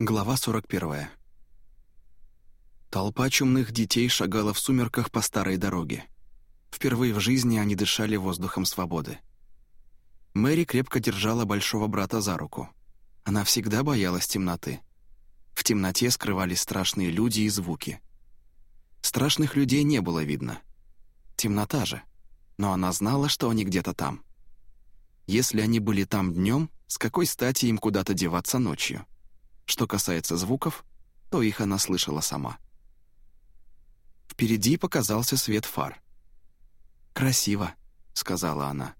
Глава 41. Толпа чумных детей шагала в сумерках по старой дороге. Впервые в жизни они дышали воздухом свободы. Мэри крепко держала большого брата за руку. Она всегда боялась темноты. В темноте скрывались страшные люди и звуки. Страшных людей не было видно. Темнота же. Но она знала, что они где-то там. Если они были там днем, с какой стати им куда-то деваться ночью? Что касается звуков, то их она слышала сама. Впереди показался свет фар. «Красиво», — сказала она.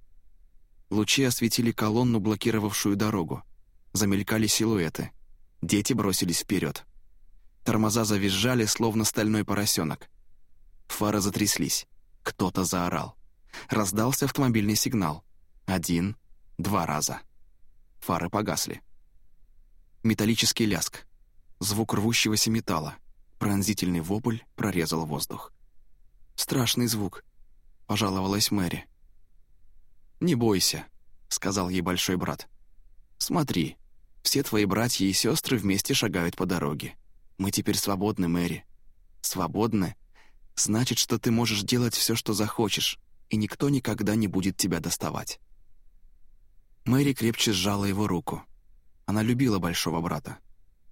Лучи осветили колонну, блокировавшую дорогу. Замелькали силуэты. Дети бросились вперед. Тормоза завизжали, словно стальной поросенок. Фары затряслись. Кто-то заорал. Раздался автомобильный сигнал. Один, два раза. Фары погасли. Металлический ляск. Звук рвущегося металла. Пронзительный вопль прорезал воздух. «Страшный звук», — пожаловалась Мэри. «Не бойся», — сказал ей большой брат. «Смотри, все твои братья и сестры вместе шагают по дороге. Мы теперь свободны, Мэри. Свободны значит, что ты можешь делать все, что захочешь, и никто никогда не будет тебя доставать». Мэри крепче сжала его руку. Она любила большого брата.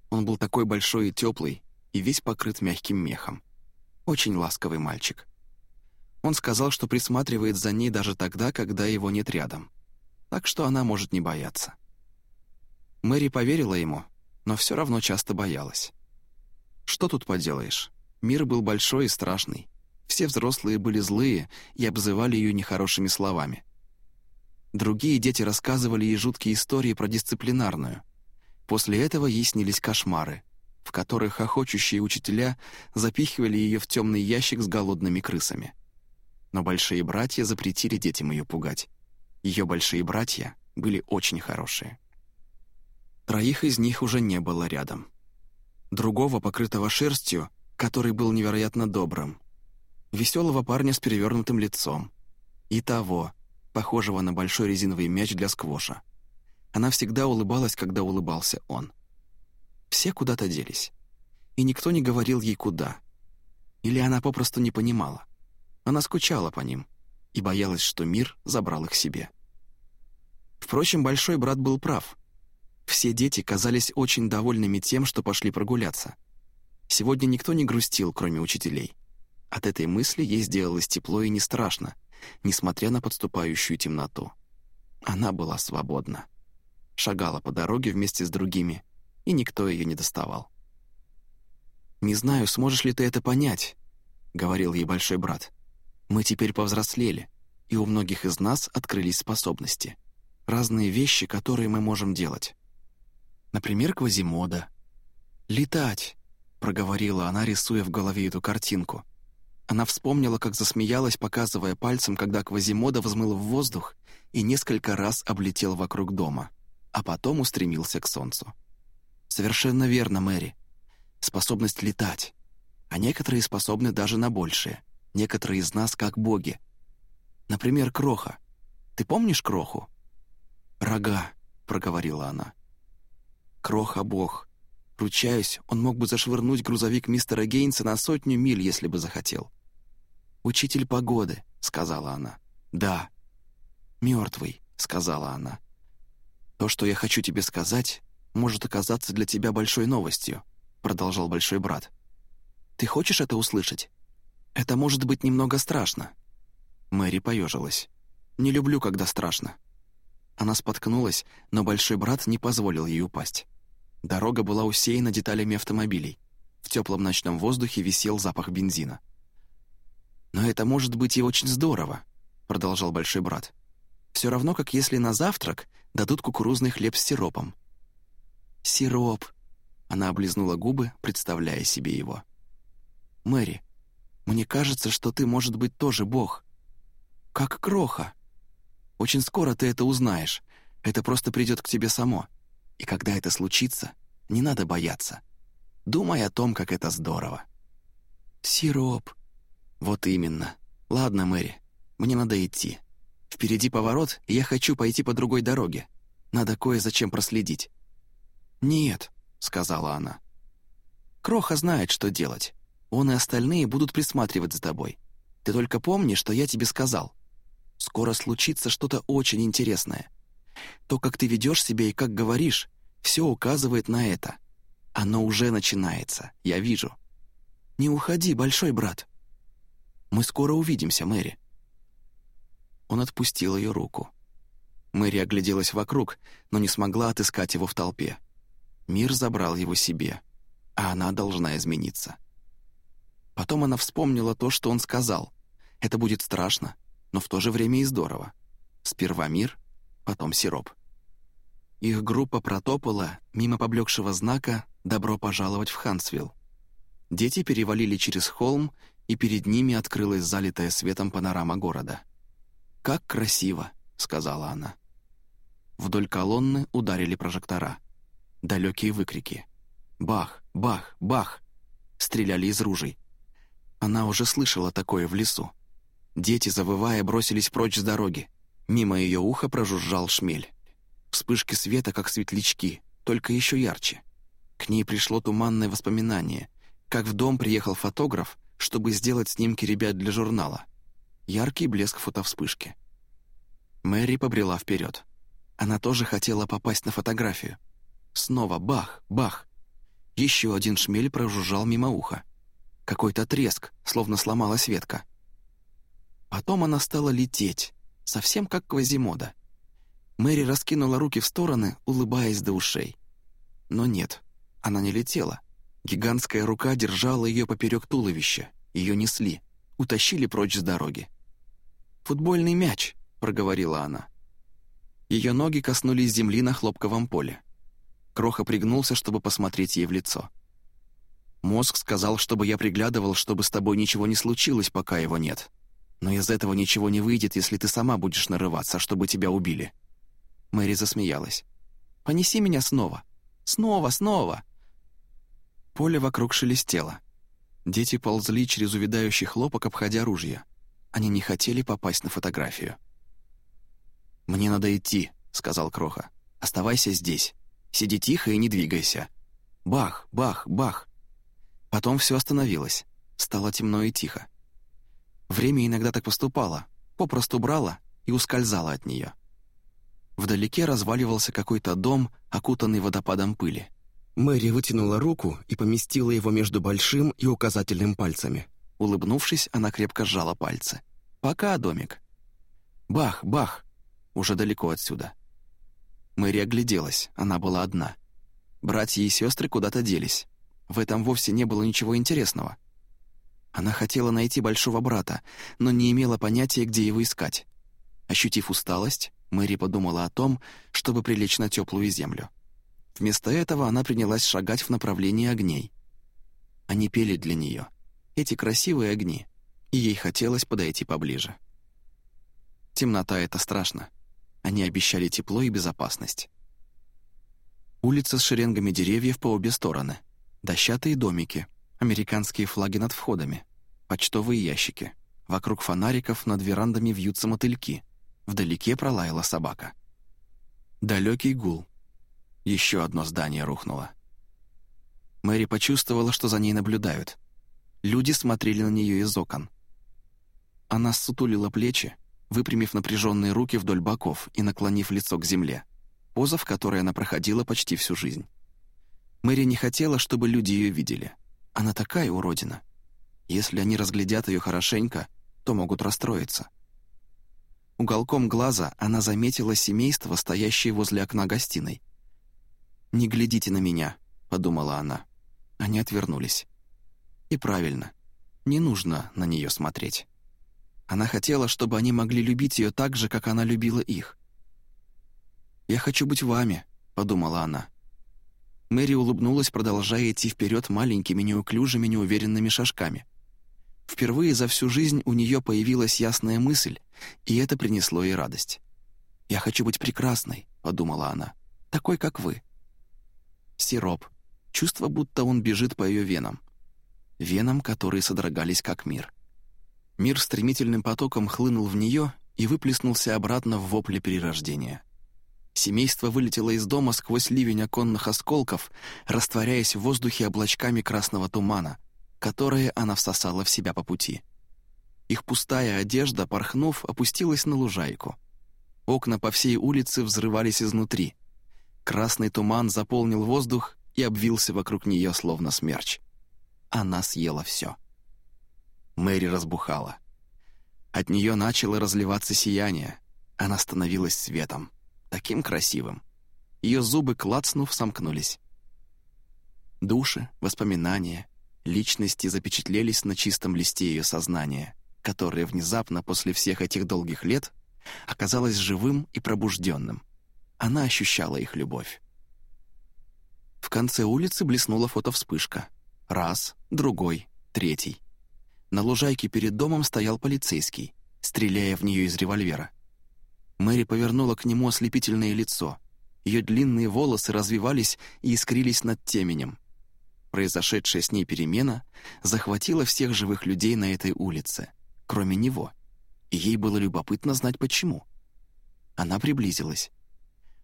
Он был такой большой и теплый, и весь покрыт мягким мехом. Очень ласковый мальчик. Он сказал, что присматривает за ней даже тогда, когда его нет рядом. Так что она может не бояться. Мэри поверила ему, но все равно часто боялась. Что тут поделаешь? Мир был большой и страшный. Все взрослые были злые и обзывали ее нехорошими словами. Другие дети рассказывали ей жуткие истории про дисциплинарную. После этого ей снились кошмары, в которых охочущие учителя запихивали ее в темный ящик с голодными крысами. Но большие братья запретили детям ее пугать. Ее большие братья были очень хорошие. Троих из них уже не было рядом. Другого, покрытого шерстью, который был невероятно добрым. Веселого парня с перевернутым лицом. И того, похожего на большой резиновый мяч для сквоша. Она всегда улыбалась, когда улыбался он. Все куда-то делись. И никто не говорил ей куда. Или она попросту не понимала. Она скучала по ним и боялась, что мир забрал их себе. Впрочем, большой брат был прав. Все дети казались очень довольными тем, что пошли прогуляться. Сегодня никто не грустил, кроме учителей. От этой мысли ей сделалось тепло и не страшно — несмотря на подступающую темноту. Она была свободна. Шагала по дороге вместе с другими, и никто ее не доставал. «Не знаю, сможешь ли ты это понять», — говорил ей большой брат. «Мы теперь повзрослели, и у многих из нас открылись способности. Разные вещи, которые мы можем делать. Например, Квазимода. «Летать», — проговорила она, рисуя в голове эту картинку — она вспомнила, как засмеялась, показывая пальцем, когда Квазимода взмыл в воздух и несколько раз облетел вокруг дома, а потом устремился к солнцу. «Совершенно верно, Мэри. Способность летать. А некоторые способны даже на большее. Некоторые из нас как боги. Например, Кроха. Ты помнишь Кроху?» «Рога», — проговорила она. «Кроха — бог. Ручаюсь, он мог бы зашвырнуть грузовик мистера Гейнса на сотню миль, если бы захотел. «Учитель погоды», — сказала она. «Да». «Мертвый», — сказала она. «То, что я хочу тебе сказать, может оказаться для тебя большой новостью», — продолжал большой брат. «Ты хочешь это услышать? Это может быть немного страшно». Мэри поежилась. «Не люблю, когда страшно». Она споткнулась, но большой брат не позволил ей упасть. Дорога была усеяна деталями автомобилей. В теплом ночном воздухе висел запах бензина. «Но это может быть и очень здорово», — продолжал большой брат. «Все равно, как если на завтрак дадут кукурузный хлеб с сиропом». «Сироп», — она облизнула губы, представляя себе его. «Мэри, мне кажется, что ты, может быть, тоже бог. Как кроха. Очень скоро ты это узнаешь. Это просто придет к тебе само. И когда это случится, не надо бояться. Думай о том, как это здорово». «Сироп», «Вот именно. Ладно, Мэри, мне надо идти. Впереди поворот, и я хочу пойти по другой дороге. Надо кое зачем проследить». «Нет», — сказала она. «Кроха знает, что делать. Он и остальные будут присматривать за тобой. Ты только помни, что я тебе сказал. Скоро случится что-то очень интересное. То, как ты ведешь себя и как говоришь, все указывает на это. Оно уже начинается, я вижу. Не уходи, большой брат. Мы скоро увидимся, Мэри». Он отпустил ее руку. Мэри огляделась вокруг, но не смогла отыскать его в толпе. Мир забрал его себе, а она должна измениться. Потом она вспомнила то, что он сказал. Это будет страшно, но в то же время и здорово. Сперва мир, потом сироп. Их группа протопала мимо поблекшего знака «Добро пожаловать в Хансвилл». Дети перевалили через холм, и перед ними открылась залитая светом панорама города. «Как красиво!» — сказала она. Вдоль колонны ударили прожектора. Далекие выкрики. «Бах! Бах! Бах!» Стреляли из ружей. Она уже слышала такое в лесу. Дети, завывая, бросились прочь с дороги. Мимо ее уха прожужжал шмель. Вспышки света, как светлячки, только еще ярче. К ней пришло туманное воспоминание, как в дом приехал фотограф, чтобы сделать снимки ребят для журнала. Яркий блеск фотовспышки. Мэри побрела вперед. Она тоже хотела попасть на фотографию. Снова бах, бах. Еще один шмель прожужжал мимо уха. Какой-то треск, словно сломалась ветка. Потом она стала лететь, совсем как Квазимода. Мэри раскинула руки в стороны, улыбаясь до ушей. Но нет, она не летела. Гигантская рука держала ее поперек туловища. Ее несли, утащили прочь с дороги. «Футбольный мяч», — проговорила она. Ее ноги коснулись земли на хлопковом поле. Кроха пригнулся, чтобы посмотреть ей в лицо. Мозг сказал, чтобы я приглядывал, чтобы с тобой ничего не случилось, пока его нет. Но из этого ничего не выйдет, если ты сама будешь нарываться, чтобы тебя убили». Мэри засмеялась. «Понеси меня снова. Снова, снова!» Поле вокруг шелестело. Дети ползли через увядающий хлопок, обходя ружья. Они не хотели попасть на фотографию. «Мне надо идти», — сказал Кроха. «Оставайся здесь. Сиди тихо и не двигайся. Бах, бах, бах. Потом все остановилось. Стало темно и тихо. Время иногда так поступало, попросту брало и ускользало от нее. Вдалеке разваливался какой-то дом, окутанный водопадом пыли. Мэри вытянула руку и поместила его между большим и указательным пальцами. Улыбнувшись, она крепко сжала пальцы. «Пока, домик». «Бах, бах!» Уже далеко отсюда. Мэри огляделась, она была одна. Братья и сестры куда-то делись. В этом вовсе не было ничего интересного. Она хотела найти большого брата, но не имела понятия, где его искать. Ощутив усталость, Мэри подумала о том, чтобы прилечь на теплую землю. Вместо этого она принялась шагать в направлении огней. Они пели для нее, эти красивые огни, и ей хотелось подойти поближе. Темнота — это страшно. Они обещали тепло и безопасность. Улица с шеренгами деревьев по обе стороны — Дощатые домики, американские флаги над входами, почтовые ящики. Вокруг фонариков над верандами вьются мотыльки. Вдалеке пролаяла собака. Далекий гул. Еще одно здание рухнуло. Мэри почувствовала, что за ней наблюдают. Люди смотрели на нее из окон. Она сутулила плечи, выпрямив напряженные руки вдоль боков и наклонив лицо к земле, поза, в которой она проходила почти всю жизнь. Мэри не хотела, чтобы люди ее видели. Она такая уродина. Если они разглядят ее хорошенько, то могут расстроиться. Уголком глаза она заметила семейство, стоящее возле окна гостиной. «Не глядите на меня», — подумала она. Они отвернулись. И правильно, не нужно на нее смотреть. Она хотела, чтобы они могли любить ее так же, как она любила их. «Я хочу быть вами», — подумала она. Мэри улыбнулась, продолжая идти вперед маленькими, неуклюжими, неуверенными шажками. Впервые за всю жизнь у нее появилась ясная мысль, и это принесло ей радость. «Я хочу быть прекрасной», — подумала она, — «такой, как вы». Сироп. Чувство, будто он бежит по ее венам. Венам, которые содрогались как мир. Мир стремительным потоком хлынул в нее и выплеснулся обратно в вопле перерождения. Семейство вылетело из дома сквозь ливень оконных осколков, растворяясь в воздухе облачками красного тумана, которые она всосала в себя по пути. Их пустая одежда, порхнув, опустилась на лужайку. Окна по всей улице взрывались изнутри. Красный туман заполнил воздух и обвился вокруг нее, словно смерч. Она съела все. Мэри разбухала. От нее начало разливаться сияние. Она становилась светом таким красивым. Ее зубы, клацнув, сомкнулись. Души, воспоминания, личности запечатлелись на чистом листе ее сознания, которое внезапно после всех этих долгих лет оказалось живым и пробужденным. Она ощущала их любовь. В конце улицы блеснула фотовспышка. Раз, другой, третий. На лужайке перед домом стоял полицейский, стреляя в нее из револьвера. Мэри повернула к нему ослепительное лицо. Ее длинные волосы развивались и искрились над теменем. Произошедшая с ней перемена захватила всех живых людей на этой улице, кроме него. И ей было любопытно знать, почему. Она приблизилась.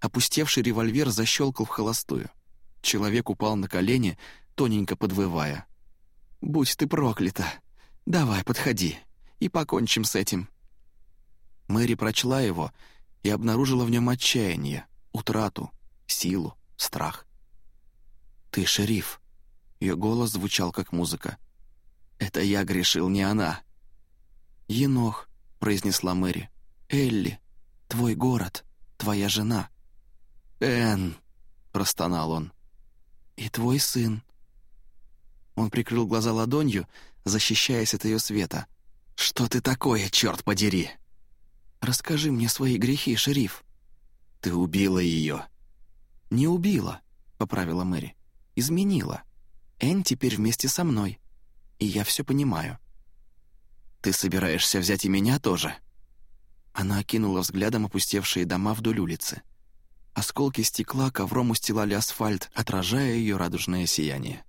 Опустевший револьвер защелкал в холостую. Человек упал на колени, тоненько подвывая. «Будь ты проклята! Давай, подходи, и покончим с этим!» Мэри прочла его и обнаружила в нем отчаяние, утрату, силу, страх. «Ты шериф», — ее голос звучал как музыка. «Это я грешил, не она». «Енох», — произнесла Мэри, — «Элли, твой город, твоя жена». «Энн», — простонал он, — «и твой сын». Он прикрыл глаза ладонью, защищаясь от ее света. «Что ты такое, черт подери?» «Расскажи мне свои грехи, шериф». «Ты убила ее». «Не убила», — поправила Мэри. «Изменила. Энн теперь вместе со мной. И я все понимаю». «Ты собираешься взять и меня тоже?» Она окинула взглядом опустевшие дома вдоль улицы. Осколки стекла ковром устилали асфальт, отражая ее радужное сияние.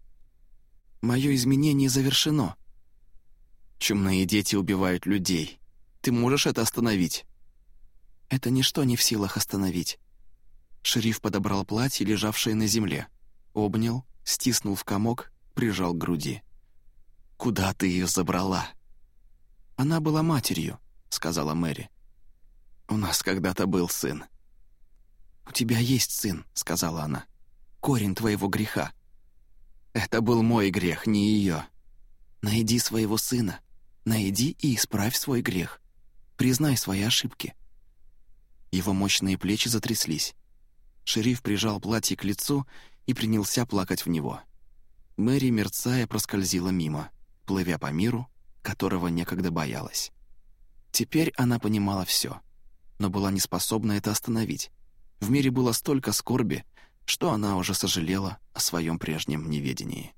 «Мое изменение завершено». «Чумные дети убивают людей», ты можешь это остановить?» «Это ничто не в силах остановить». Шериф подобрал платье, лежавшее на земле, обнял, стиснул в комок, прижал к груди. «Куда ты ее забрала?» «Она была матерью», — сказала Мэри. «У нас когда-то был сын». «У тебя есть сын», — сказала она. «Корень твоего греха». «Это был мой грех, не ее». «Найди своего сына, найди и исправь свой грех. Признай свои ошибки». Его мощные плечи затряслись. Шериф прижал платье к лицу и принялся плакать в него. Мэри, мерцая, проскользила мимо, плывя по миру, которого некогда боялась. Теперь она понимала все, но была не способна это остановить. В мире было столько скорби, что она уже сожалела о своем прежнем неведении.